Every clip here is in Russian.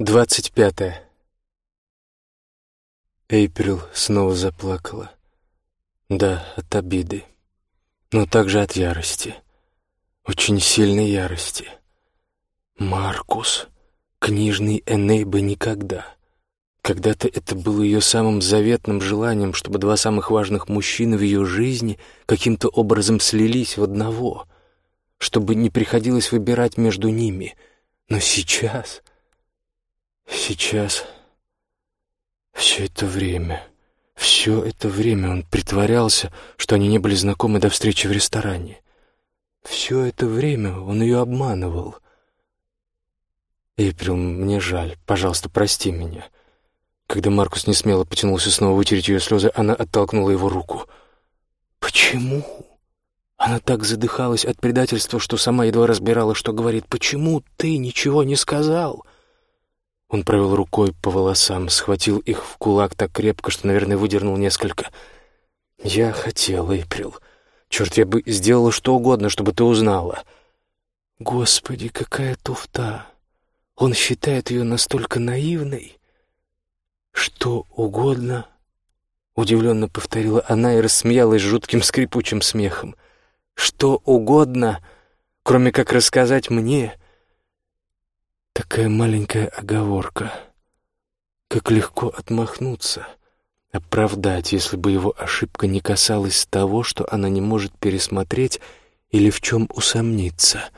Двадцать пятое. Эйприл снова заплакала. Да, от обиды, но также от ярости. Очень сильной ярости. Маркус, книжный Эней бы никогда. Когда-то это было ее самым заветным желанием, чтобы два самых важных мужчины в ее жизни каким-то образом слились в одного, чтобы не приходилось выбирать между ними. Но сейчас... Сейчас... Все это время... Все это время он притворялся, что они не были знакомы до встречи в ресторане. Все это время он ее обманывал. «Эйприл, мне жаль. Пожалуйста, прости меня». Когда Маркус несмело потянулся снова вытереть ее слезы, она оттолкнула его руку. «Почему?» Она так задыхалась от предательства, что сама едва разбирала, что говорит. «Почему ты ничего не сказал?» Он провел рукой по волосам, схватил их в кулак так крепко, что, наверное, выдернул несколько. «Я хотел, Эйприл. Черт, я бы сделала что угодно, чтобы ты узнала». «Господи, какая туфта! Он считает ее настолько наивной?» «Что угодно?» — удивленно повторила она и рассмеялась жутким скрипучим смехом. «Что угодно, кроме как рассказать мне, Такая маленькая оговорка. Как легко отмахнуться, оправдать, если бы его ошибка не касалась того, что она не может пересмотреть или в чем усомниться.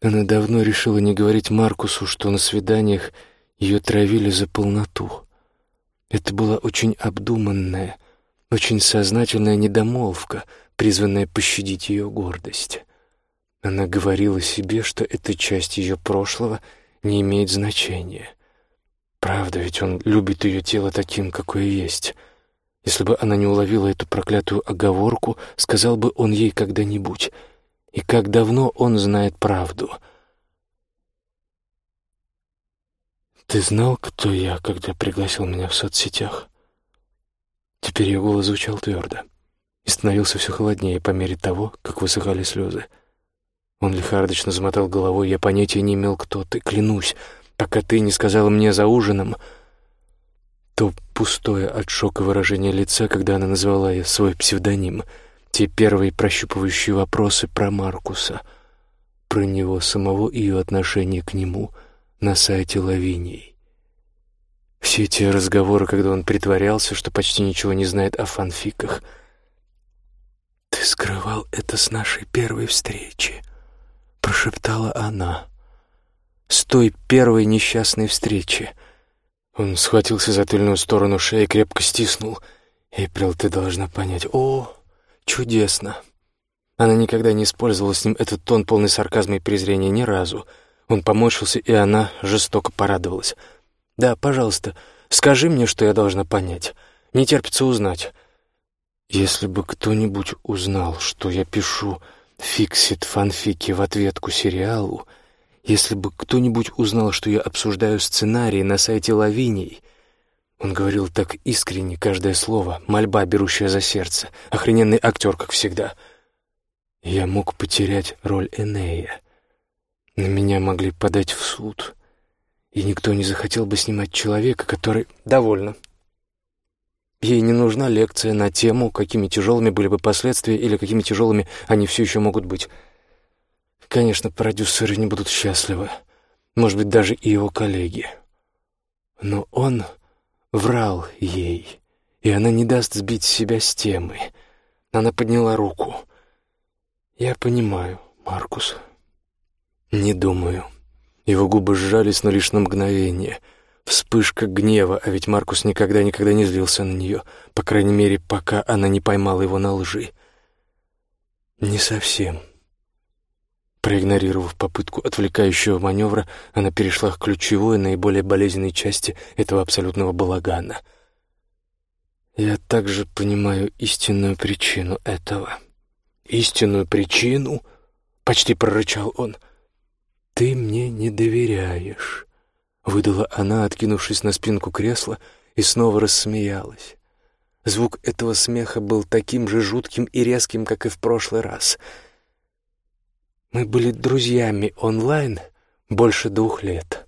Она давно решила не говорить Маркусу, что на свиданиях ее травили за полноту. Это была очень обдуманная, очень сознательная недомолвка, призванная пощадить ее гордость. Она говорила себе, что эта часть ее прошлого не имеет значения. Правда, ведь он любит ее тело таким, какое есть. Если бы она не уловила эту проклятую оговорку, сказал бы он ей когда-нибудь. И как давно он знает правду. «Ты знал, кто я, когда пригласил меня в соцсетях?» Теперь ее голос звучал твердо и становился все холоднее по мере того, как высыхали слезы. Он лихорадочно замотал головой. Я понятия не имел, кто ты. Клянусь, пока ты не сказала мне за ужином. То пустое от шока выражение лица, когда она назвала я свой псевдоним. Те первые прощупывающие вопросы про Маркуса. Про него самого и ее отношение к нему на сайте Лавинии. Все эти разговоры, когда он притворялся, что почти ничего не знает о фанфиках. «Ты скрывал это с нашей первой встречи», прошептала она. С той первой несчастной встречи. Он схватился за тыльную сторону шеи крепко стиснул. «Эйприл, ты должна понять. О, чудесно!» Она никогда не использовала с ним этот тон полный сарказма и презрения ни разу. Он поморщился, и она жестоко порадовалась. «Да, пожалуйста, скажи мне, что я должна понять. Не терпится узнать». «Если бы кто-нибудь узнал, что я пишу фиксит фанфики в ответку сериалу, если бы кто-нибудь узнал, что я обсуждаю сценарий на сайте Лавиний. Он говорил так искренне каждое слово, мольба, берущая за сердце, охрененный актер, как всегда. Я мог потерять роль Энея. На меня могли подать в суд, и никто не захотел бы снимать человека, который... Довольно. Ей не нужна лекция на тему, какими тяжелыми были бы последствия или какими тяжелыми они все еще могут быть. Конечно, продюсеры не будут счастливы, может быть, даже и его коллеги. Но он врал ей, и она не даст сбить себя с темы. Она подняла руку. «Я понимаю, Маркус». «Не думаю». Его губы сжались, но лишь на мгновение — Вспышка гнева, а ведь Маркус никогда-никогда не злился на нее, по крайней мере, пока она не поймала его на лжи. Не совсем. Проигнорировав попытку отвлекающего маневра, она перешла к ключевой, наиболее болезненной части этого абсолютного балагана. «Я также понимаю истинную причину этого». «Истинную причину?» — почти прорычал он. «Ты мне не доверяешь». Выдала она, откинувшись на спинку кресла, и снова рассмеялась. Звук этого смеха был таким же жутким и резким, как и в прошлый раз. Мы были друзьями онлайн больше двух лет.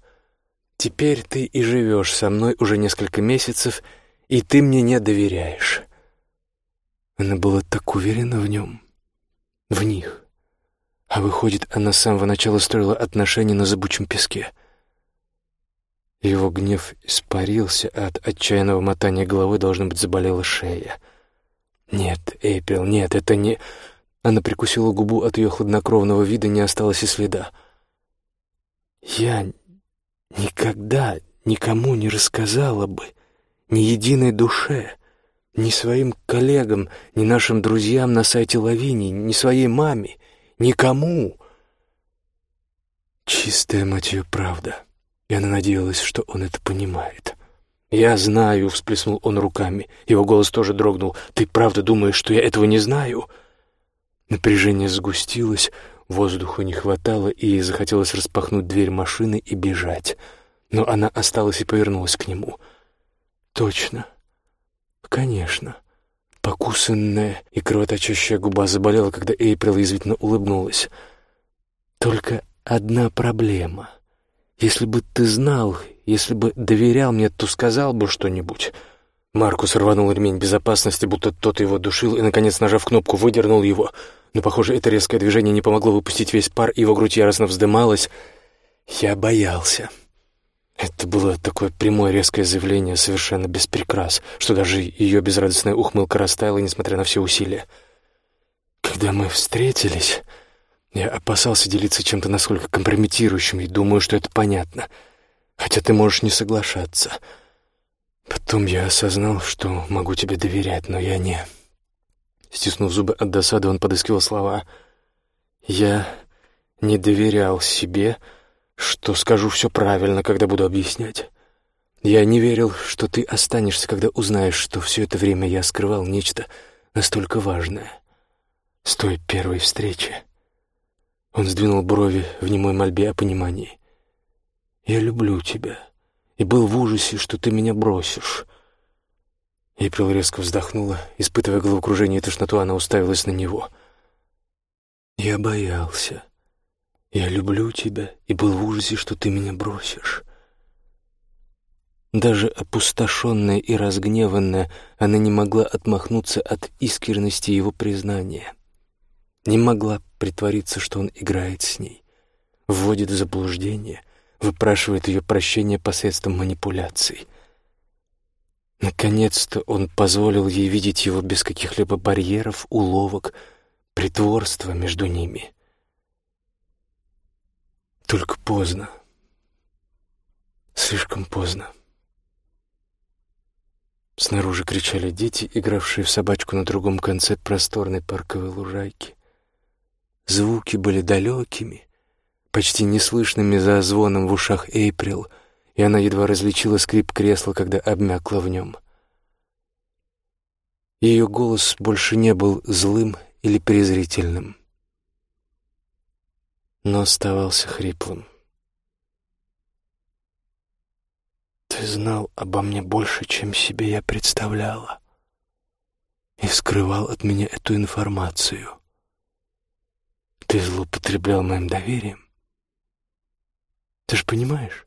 Теперь ты и живешь со мной уже несколько месяцев, и ты мне не доверяешь». Она была так уверена в нем, в них. А выходит, она с самого начала строила отношения на зыбучем песке. Его гнев испарился, а от отчаянного мотания головы, должно быть, заболела шея. «Нет, Эйприл, нет, это не...» Она прикусила губу, от ее хладнокровного вида не осталось и следа. «Я никогда никому не рассказала бы, ни единой душе, ни своим коллегам, ни нашим друзьям на сайте Лавини, ни своей маме, никому». Чистая, мать ее, правда. И она надеялась, что он это понимает. «Я знаю», — всплеснул он руками. Его голос тоже дрогнул. «Ты правда думаешь, что я этого не знаю?» Напряжение сгустилось, воздуху не хватало, и ей захотелось распахнуть дверь машины и бежать. Но она осталась и повернулась к нему. «Точно. Конечно». Покусанная и кровоточащая губа заболела, когда Эйприл язвительно улыбнулась. «Только одна проблема. Если бы ты знал, если бы доверял мне, то сказал бы что-нибудь». Маркус рванул ремень безопасности, будто тот его душил, и, наконец, нажав кнопку, выдернул его. Но, похоже, это резкое движение не помогло выпустить весь пар, и его грудь яростно вздымалась. Я боялся. Это было такое прямое резкое заявление, совершенно без прикрас, что даже ее безрадостная ухмылка растаяла, несмотря на все усилия. Когда мы встретились, я опасался делиться чем-то насколько компрометирующим, и думаю, что это понятно. Хотя ты можешь не соглашаться — Потом я осознал, что могу тебе доверять, но я не... Стиснув зубы от досады, он подыскивал слова. Я не доверял себе, что скажу все правильно, когда буду объяснять. Я не верил, что ты останешься, когда узнаешь, что все это время я скрывал нечто настолько важное. С той первой встречи. Он сдвинул брови в немой мольбе о понимании. «Я люблю тебя» и был в ужасе, что ты меня бросишь». Эйприл резко вздохнула. Испытывая головокружение и тошноту, она уставилась на него. «Я боялся. Я люблю тебя и был в ужасе, что ты меня бросишь». Даже опустошенная и разгневанная, она не могла отмахнуться от искренности его признания. Не могла притвориться, что он играет с ней, вводит в заблуждение — выпрашивает ее прощения посредством манипуляций. Наконец-то он позволил ей видеть его без каких-либо барьеров, уловок, притворства между ними. Только поздно. Слишком поздно. Снаружи кричали дети, игравшие в собачку на другом конце просторной парковой лужайки. Звуки были далекими, почти неслышными за звоном в ушах Эйприл, и она едва различила скрип кресла, когда обмякла в нем. Ее голос больше не был злым или презрительным, но оставался хриплым. «Ты знал обо мне больше, чем себе я представляла, и скрывал от меня эту информацию. Ты злоупотреблял моим доверием, ты же понимаешь?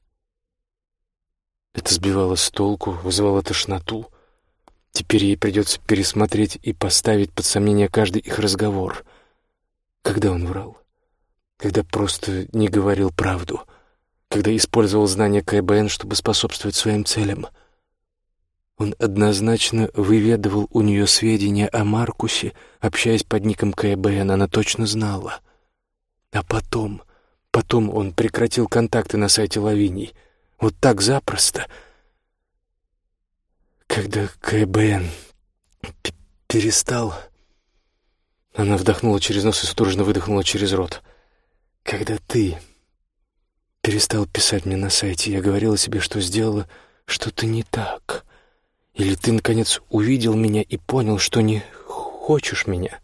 Это сбивало с толку, вызывало тошноту. Теперь ей придется пересмотреть и поставить под сомнение каждый их разговор. Когда он врал? Когда просто не говорил правду? Когда использовал знания КБН, чтобы способствовать своим целям? Он однозначно выведывал у нее сведения о Маркусе, общаясь под ником КБН, она точно знала. А потом Потом он прекратил контакты на сайте Лавиний. Вот так запросто. Когда КБН перестал... Она вдохнула через нос и судорожно выдохнула через рот. Когда ты перестал писать мне на сайте, я говорила себе, что сделала что-то не так. Или ты, наконец, увидел меня и понял, что не хочешь меня.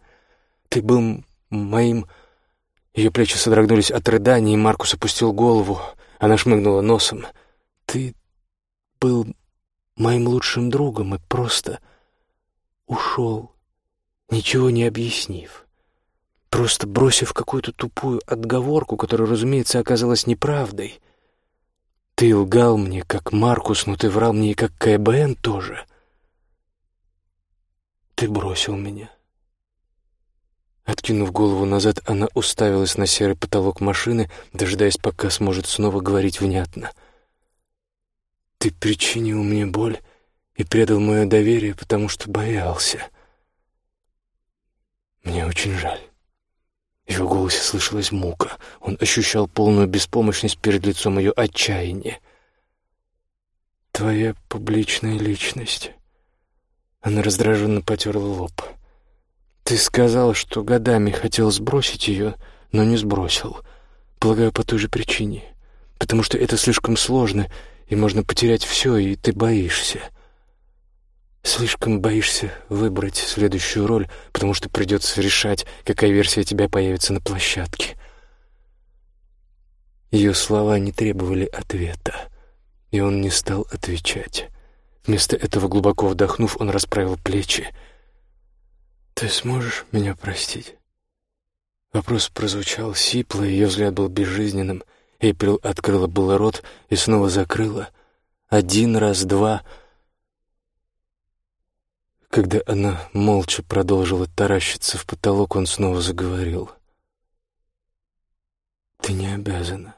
Ты был моим ее плечи содрогнулись от рыданий, и Маркус опустил голову. Она шмыгнула носом. «Ты был моим лучшим другом и просто ушел, ничего не объяснив, просто бросив какую-то тупую отговорку, которая, разумеется, оказалась неправдой. Ты лгал мне, как Маркус, но ты врал мне и как КБН тоже. Ты бросил меня. Откинув голову назад, она уставилась на серый потолок машины, дожидаясь, пока сможет снова говорить внятно. «Ты причинил мне боль и предал мое доверие, потому что боялся. Мне очень жаль». В его голосе слышалась мука. Он ощущал полную беспомощность перед лицом ее отчаяния. «Твоя публичная личность». Она раздраженно потерла лоб. «Ты сказал, что годами хотел сбросить ее, но не сбросил. Полагаю, по той же причине. Потому что это слишком сложно, и можно потерять все, и ты боишься. Слишком боишься выбрать следующую роль, потому что придется решать, какая версия тебя появится на площадке». Ее слова не требовали ответа, и он не стал отвечать. Вместо этого, глубоко вдохнув, он расправил плечи, «Ты сможешь меня простить?» Вопрос прозвучал сипло, ее взгляд был безжизненным. Эйприл открыла было рот и снова закрыла. Один раз, два. Когда она молча продолжила таращиться в потолок, он снова заговорил. «Ты не обязана.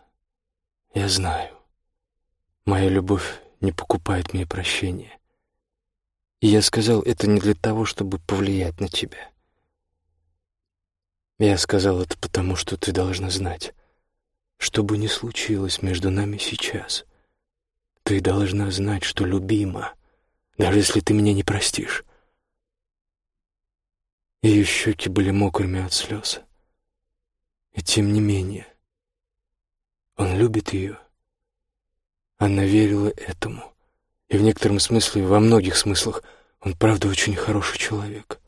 Я знаю. Моя любовь не покупает мне прощения. Я сказал это не для того, чтобы повлиять на тебя. Я сказал это потому, что ты должна знать, что бы ни случилось между нами сейчас, ты должна знать, что любима, даже если ты меня не простишь. Ее щеки были мокрыми от слез. И тем не менее, он любит ее. Она верила этому. И в некотором смысле, во многих смыслах, он правда очень хороший человек.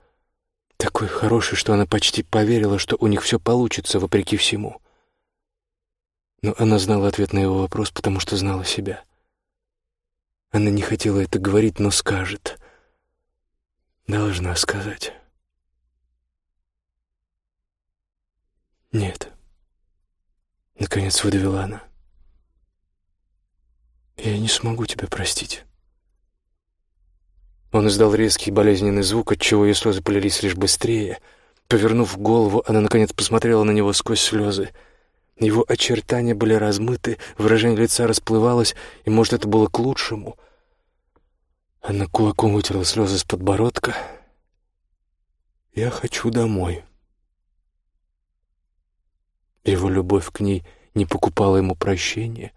Такой хороший, что она почти поверила, что у них все получится, вопреки всему. Но она знала ответ на его вопрос, потому что знала себя. Она не хотела это говорить, но скажет. Должна сказать. «Нет», — наконец выдавила она. «Я не смогу тебя простить». Он издал резкий болезненный звук, отчего ее слезы полились лишь быстрее. Повернув голову, она, наконец, посмотрела на него сквозь слезы. Его очертания были размыты, выражение лица расплывалось, и, может, это было к лучшему. Она кулаком вытерла слезы с подбородка. «Я хочу домой». Его любовь к ней не покупала ему прощения,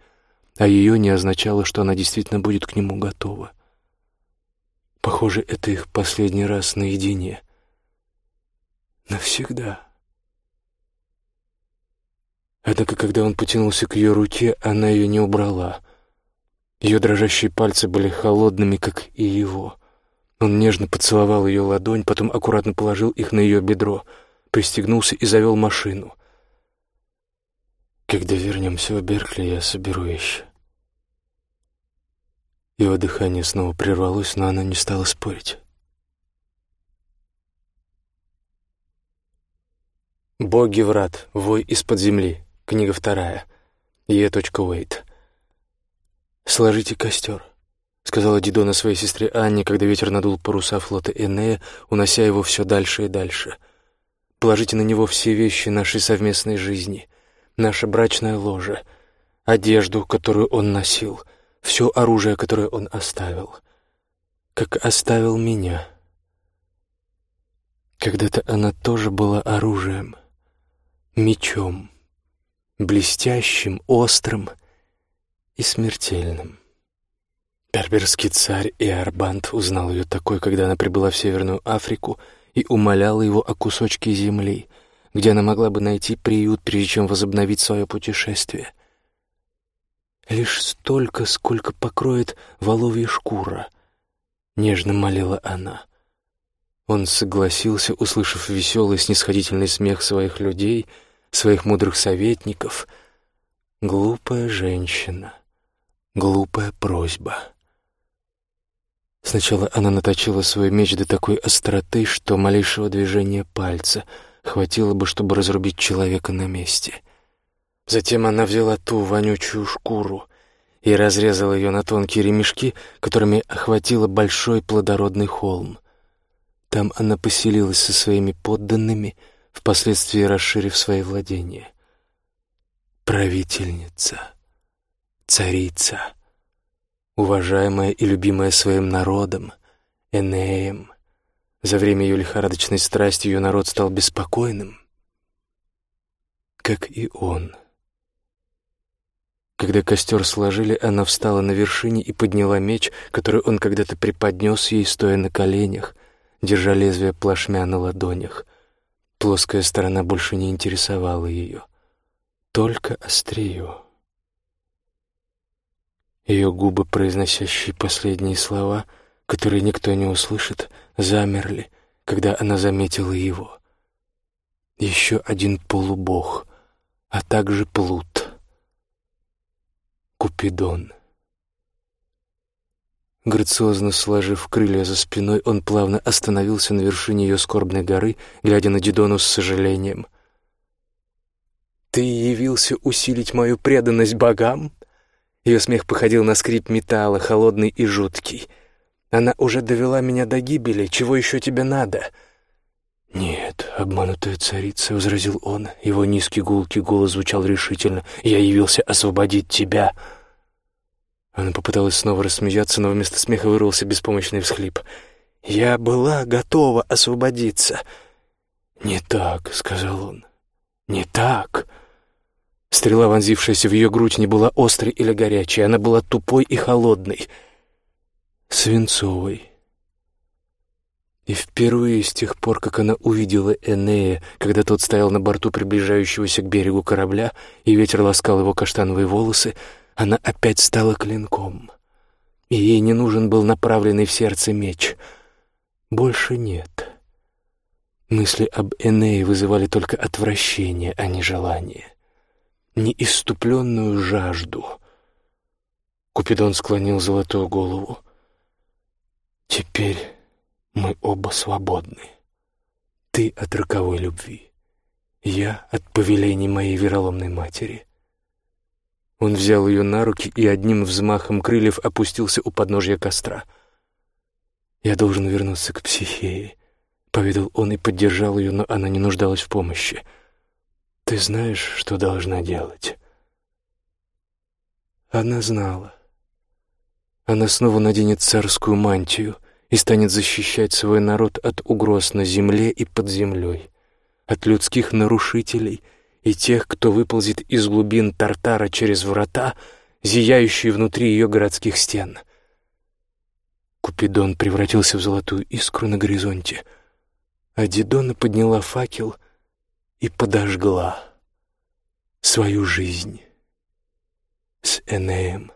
а ее не означало, что она действительно будет к нему готова. Похоже, это их последний раз наедине. Навсегда. Однако, когда он потянулся к ее руке, она ее не убрала. Ее дрожащие пальцы были холодными, как и его. Он нежно поцеловал ее ладонь, потом аккуратно положил их на ее бедро, пристегнулся и завел машину. «Когда вернемся в Беркли, я соберу вещи». Его дыхание снова прервалось, но она не стала спорить. «Боги врат. Вой из-под земли». Книга вторая. Е. Уэйт. «Сложите костер», — сказала Дидона своей сестре Анне, когда ветер надул паруса флота Энея, унося его все дальше и дальше. «Положите на него все вещи нашей совместной жизни, наше брачное ложе, одежду, которую он носил, все оружие, которое он оставил, как оставил меня. Когда-то она тоже была оружием, мечом, блестящим, острым и смертельным. Берберский царь Иорбанд узнал ее такой, когда она прибыла в Северную Африку и умоляла его о кусочке земли, где она могла бы найти приют, прежде чем возобновить свое путешествие. Лишь столько, сколько покроет воловья шкура, — нежно молила она. Он согласился, услышав веселый снисходительный смех своих людей, своих мудрых советников. Глупая женщина, глупая просьба. Сначала она наточила свой меч до такой остроты, что малейшего движения пальца хватило бы, чтобы разрубить человека на месте — Затем она взяла ту вонючую шкуру и разрезала ее на тонкие ремешки, которыми охватила большой плодородный холм. Там она поселилась со своими подданными, впоследствии расширив свои владения. Правительница, царица, уважаемая и любимая своим народом, Энеем. За время ее лихорадочной страсти ее народ стал беспокойным, как и он. Когда костер сложили, она встала на вершине и подняла меч, который он когда-то преподнес ей, стоя на коленях, держа лезвие плашмя на ладонях. Плоская сторона больше не интересовала ее. Только острие. Ее губы, произносящие последние слова, которые никто не услышит, замерли, когда она заметила его. Еще один полубог, а также плут. Купидон. Грациозно сложив крылья за спиной, он плавно остановился на вершине ее скорбной горы, глядя на Дидону с сожалением. «Ты явился усилить мою преданность богам?» Ее смех походил на скрип металла, холодный и жуткий. «Она уже довела меня до гибели. Чего еще тебе надо?» «Нет, обманутая царица», — возразил он. Его низкий гулкий голос звучал решительно. «Я явился освободить тебя». Она попыталась снова рассмеяться, но вместо смеха вырвался беспомощный всхлип. «Я была готова освободиться». «Не так», — сказал он. «Не так». Стрела, вонзившаяся в ее грудь, не была острой или горячей, она была тупой и холодной, свинцовой. И впервые с тех пор, как она увидела Энея, когда тот стоял на борту приближающегося к берегу корабля, и ветер ласкал его каштановые волосы, она опять стала клинком. И ей не нужен был направленный в сердце меч. Больше нет. Мысли об Энее вызывали только отвращение, а не желание. Неиступленную жажду. Купидон склонил золотую голову. «Теперь мы оба свободны. Ты от роковой любви, я от повелений моей вероломной матери». Он взял ее на руки и одним взмахом крыльев опустился у подножья костра. «Я должен вернуться к психее», — поведал он и поддержал ее, но она не нуждалась в помощи. «Ты знаешь, что должна делать?» Она знала. Она снова наденет царскую мантию и станет защищать свой народ от угроз на земле и под землей, от людских нарушителей — и тех, кто выползет из глубин Тартара через врата, зияющие внутри ее городских стен. Купидон превратился в золотую искру на горизонте, а Дидона подняла факел и подожгла свою жизнь с Энеем.